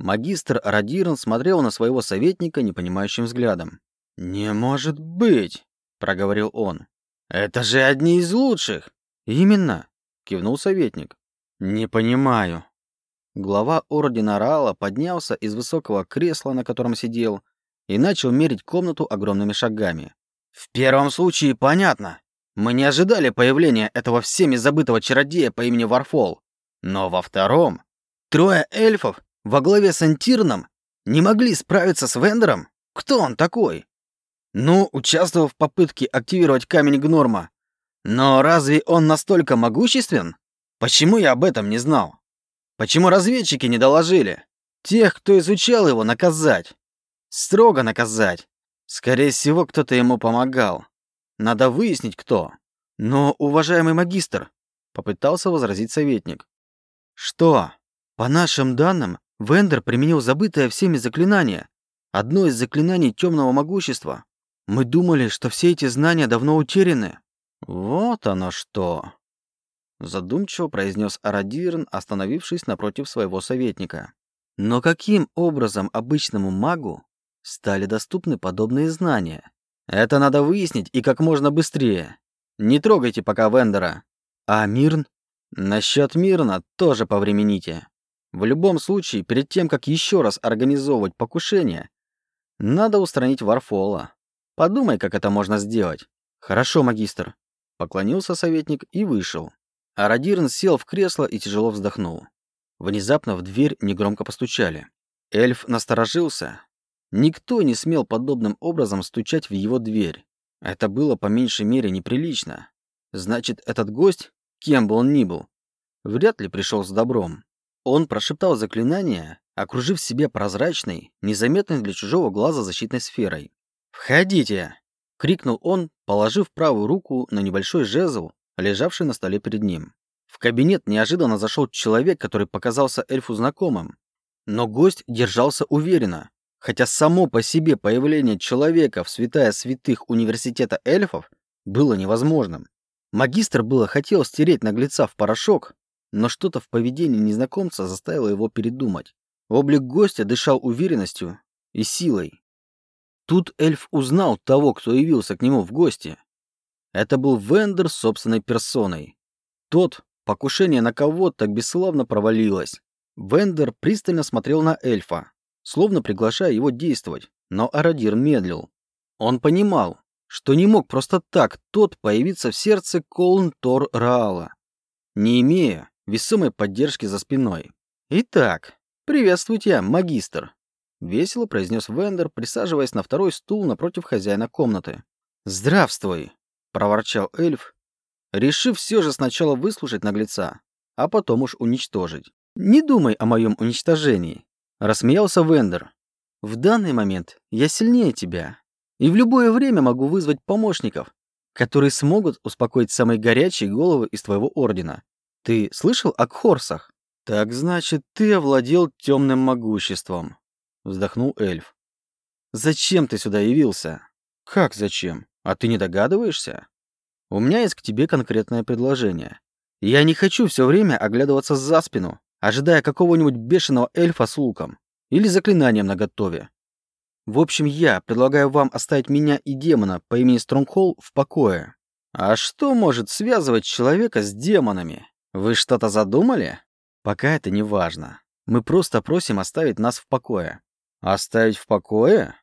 Магистр Радирн смотрел на своего советника непонимающим взглядом. «Не может быть!» — проговорил он. «Это же одни из лучших!» «Именно!» — кивнул советник. «Не понимаю». Глава Ордена Раала поднялся из высокого кресла, на котором сидел, и начал мерить комнату огромными шагами. «В первом случае понятно. Мы не ожидали появления этого всеми забытого чародея по имени Варфол. Но во втором... Трое эльфов во главе с Антирном не могли справиться с Вендером? Кто он такой? Ну, участвовал в попытке активировать камень Гнорма. Но разве он настолько могуществен? Почему я об этом не знал? Почему разведчики не доложили? Тех, кто изучал его, наказать. Строго наказать. Скорее всего, кто-то ему помогал. Надо выяснить, кто. Но, уважаемый магистр, попытался возразить советник. Что? По нашим данным, Вендер применил забытое всеми заклинание. Одно из заклинаний темного могущества. Мы думали, что все эти знания давно утеряны. Вот оно что. Задумчиво произнес Арадирн, остановившись напротив своего советника. Но каким образом обычному магу стали доступны подобные знания? Это надо выяснить и как можно быстрее. Не трогайте пока Вендера. А Мирн? Насчет Мирна тоже повремените. В любом случае, перед тем, как еще раз организовывать покушение, надо устранить Варфола. Подумай, как это можно сделать. Хорошо, магистр. Поклонился советник и вышел. А сел в кресло и тяжело вздохнул. Внезапно в дверь негромко постучали. Эльф насторожился. Никто не смел подобным образом стучать в его дверь. Это было по меньшей мере неприлично. Значит, этот гость, кем бы он ни был, вряд ли пришел с добром. Он прошептал заклинание, окружив себя прозрачной, незаметной для чужого глаза защитной сферой. «Входите!» — крикнул он, положив правую руку на небольшой жезл, лежавший на столе перед ним. В кабинет неожиданно зашел человек, который показался эльфу знакомым. Но гость держался уверенно, хотя само по себе появление человека в святая святых университета эльфов было невозможным. Магистр было хотел стереть наглеца в порошок, но что-то в поведении незнакомца заставило его передумать. Облик гостя дышал уверенностью и силой. Тут эльф узнал того, кто явился к нему в гости. Это был Вендер собственной персоной. Тот, покушение на кого так бесславно провалилось. Вендер пристально смотрел на эльфа, словно приглашая его действовать, но Арадир медлил. Он понимал, что не мог просто так тот появиться в сердце Колн Тор Раала, не имея весомой поддержки за спиной. «Итак, приветствуйте, магистр», — весело произнес Вендер, присаживаясь на второй стул напротив хозяина комнаты. «Здравствуй», — проворчал эльф, решив все же сначала выслушать наглеца, а потом уж уничтожить. «Не думай о моем уничтожении», — рассмеялся Вендер. «В данный момент я сильнее тебя, и в любое время могу вызвать помощников, которые смогут успокоить самые горячие головы из твоего ордена. Ты слышал о Кхорсах? Так значит, ты овладел темным могуществом, вздохнул эльф. Зачем ты сюда явился? Как зачем? А ты не догадываешься? У меня есть к тебе конкретное предложение. Я не хочу все время оглядываться за спину, ожидая какого-нибудь бешеного эльфа с луком или заклинанием наготове. В общем, я предлагаю вам оставить меня и демона по имени Стронгхолл в покое. А что может связывать человека с демонами? Вы что-то задумали? Пока это не важно. Мы просто просим оставить нас в покое. Оставить в покое?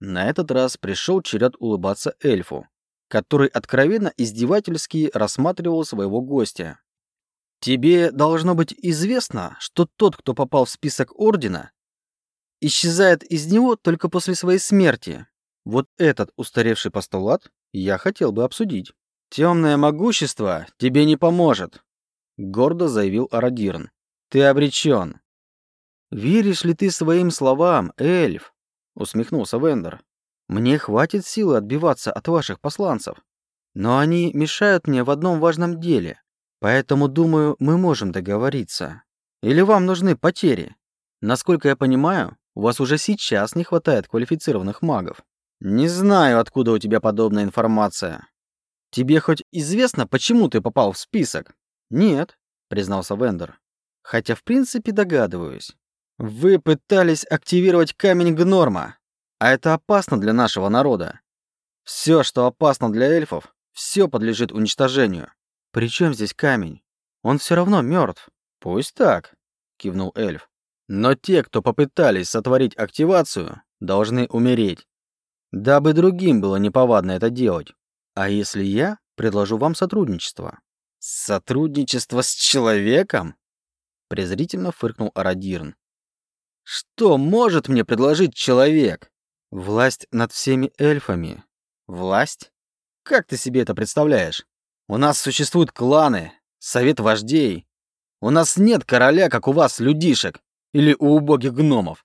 На этот раз пришел черед улыбаться эльфу, который откровенно издевательски рассматривал своего гостя. Тебе должно быть известно, что тот, кто попал в список ордена, исчезает из него только после своей смерти. Вот этот устаревший постулат я хотел бы обсудить. Темное могущество тебе не поможет, гордо заявил Арадирн. Ты обречен. Веришь ли ты своим словам, эльф? усмехнулся Вендер. Мне хватит силы отбиваться от ваших посланцев, но они мешают мне в одном важном деле. Поэтому, думаю, мы можем договориться. Или вам нужны потери? Насколько я понимаю, у вас уже сейчас не хватает квалифицированных магов. Не знаю, откуда у тебя подобная информация. Тебе хоть известно, почему ты попал в список? «Нет», — признался Вендер. «Хотя, в принципе, догадываюсь. Вы пытались активировать камень Гнорма, а это опасно для нашего народа. Все, что опасно для эльфов, все подлежит уничтожению. Причем здесь камень? Он все равно мертв. Пусть так, кивнул эльф. Но те, кто попытались сотворить активацию, должны умереть. Дабы другим было неповадно это делать. А если я предложу вам сотрудничество? Сотрудничество с человеком? Презрительно фыркнул Арадирн. Что может мне предложить человек? Власть над всеми эльфами. Власть? Как ты себе это представляешь? У нас существуют кланы, совет вождей. У нас нет короля, как у вас, людишек. Или у убогих гномов.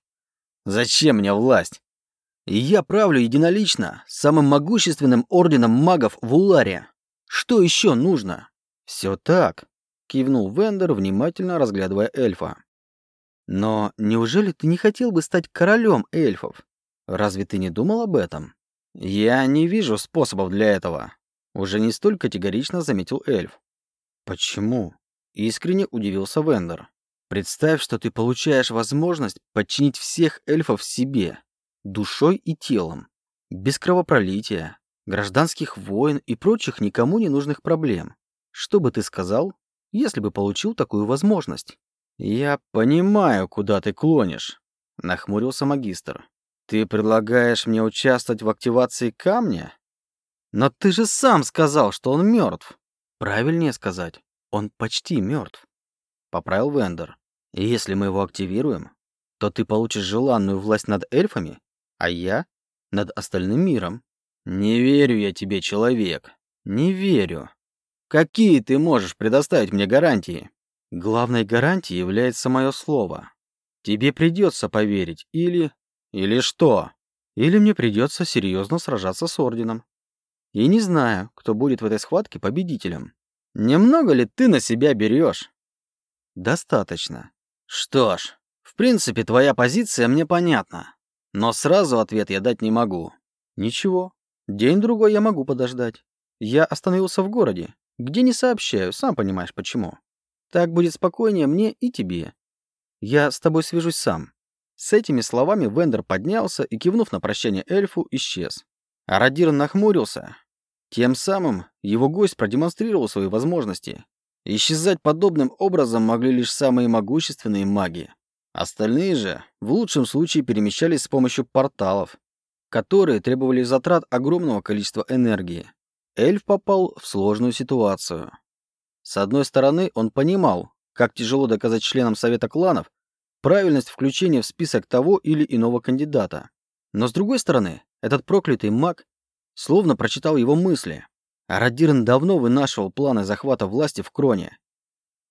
Зачем мне власть? И я правлю единолично, самым могущественным орденом магов в Уларе. Что еще нужно? Все так, кивнул Вендер, внимательно разглядывая эльфа. Но неужели ты не хотел бы стать королем эльфов? Разве ты не думал об этом? Я не вижу способов для этого. Уже не столь категорично заметил эльф. Почему? Искренне удивился Вендер. Представь, что ты получаешь возможность подчинить всех эльфов себе, душой и телом, без кровопролития, гражданских войн и прочих никому не нужных проблем. Что бы ты сказал, если бы получил такую возможность? «Я понимаю, куда ты клонишь», — нахмурился магистр. «Ты предлагаешь мне участвовать в активации камня? Но ты же сам сказал, что он мертв. Правильнее сказать, он почти мертв. Поправил Вендер. И если мы его активируем, то ты получишь желанную власть над эльфами, а я — над остальным миром. Не верю я тебе, человек. Не верю. Какие ты можешь предоставить мне гарантии? Главной гарантией является мое слово. Тебе придется поверить или... Или что? Или мне придется серьезно сражаться с Орденом. И не знаю, кто будет в этой схватке победителем. Немного ли ты на себя берешь? Достаточно. Что ж, в принципе, твоя позиция мне понятна. Но сразу ответ я дать не могу. Ничего. День-другой я могу подождать. Я остановился в городе, где не сообщаю, сам понимаешь почему. Так будет спокойнее мне и тебе. Я с тобой свяжусь сам». С этими словами Вендер поднялся и, кивнув на прощание эльфу, исчез. Арадир нахмурился. Тем самым его гость продемонстрировал свои возможности. Исчезать подобным образом могли лишь самые могущественные маги. Остальные же, в лучшем случае, перемещались с помощью порталов, которые требовали затрат огромного количества энергии. Эльф попал в сложную ситуацию. С одной стороны, он понимал, как тяжело доказать членам Совета кланов правильность включения в список того или иного кандидата. Но с другой стороны, этот проклятый маг словно прочитал его мысли. А Радирн давно вынашивал планы захвата власти в Кроне.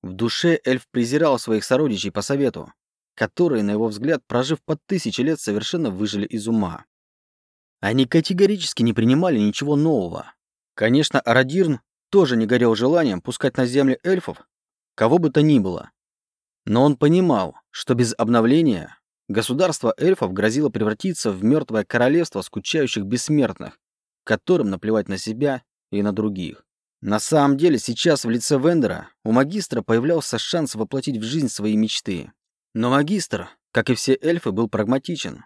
В душе эльф презирал своих сородичей по совету, которые, на его взгляд, прожив под тысячи лет, совершенно выжили из ума. Они категорически не принимали ничего нового. Конечно, Арадирн тоже не горел желанием пускать на земли эльфов кого бы то ни было. Но он понимал, что без обновления государство эльфов грозило превратиться в мертвое королевство скучающих бессмертных, которым наплевать на себя и на других. На самом деле сейчас в лице Вендера у магистра появлялся шанс воплотить в жизнь свои мечты. Но магистр, как и все эльфы, был прагматичен.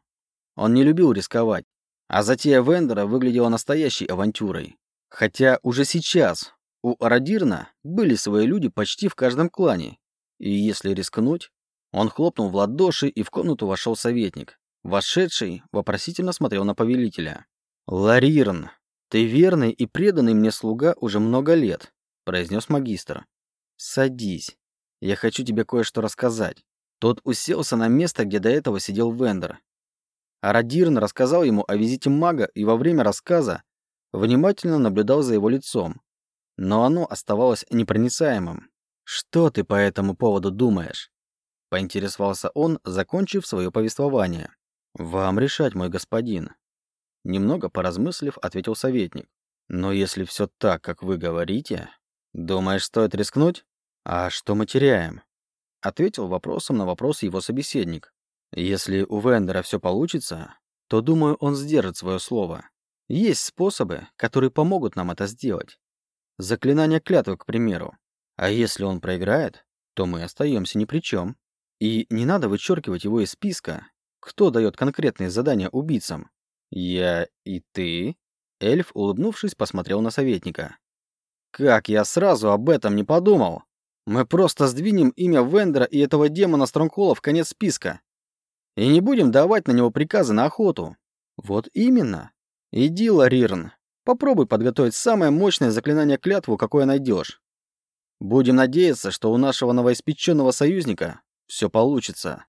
Он не любил рисковать, а затея Вендера выглядела настоящей авантюрой. Хотя уже сейчас у Арадирна были свои люди почти в каждом клане, и если рискнуть, он хлопнул в ладоши, и в комнату вошел советник. Вошедший вопросительно смотрел на повелителя. «Ларирн, ты верный и преданный мне слуга уже много лет», — произнес магистр. «Садись. Я хочу тебе кое-что рассказать». Тот уселся на место, где до этого сидел Вендер. Арадирн рассказал ему о визите мага и во время рассказа внимательно наблюдал за его лицом, но оно оставалось непроницаемым. «Что ты по этому поводу думаешь?» — поинтересовался он, закончив свое повествование. «Вам решать, мой господин». Немного поразмыслив, ответил советник. «Но если все так, как вы говорите, думаешь, стоит рискнуть? А что мы теряем?» Ответил вопросом на вопрос его собеседник. «Если у Вендера все получится, то, думаю, он сдержит свое слово. Есть способы, которые помогут нам это сделать. Заклинание клятвы, к примеру. А если он проиграет, то мы остаемся ни при чем. И не надо вычеркивать его из списка. Кто дает конкретные задания убийцам? Я и ты? Эльф, улыбнувшись, посмотрел на советника. Как я сразу об этом не подумал? Мы просто сдвинем имя Вендера и этого демона Стронгхолла в конец списка. И не будем давать на него приказы на охоту. Вот именно. Иди, Ларирн, попробуй подготовить самое мощное заклинание клятву, какое найдешь. Будем надеяться, что у нашего новоиспеченного союзника все получится.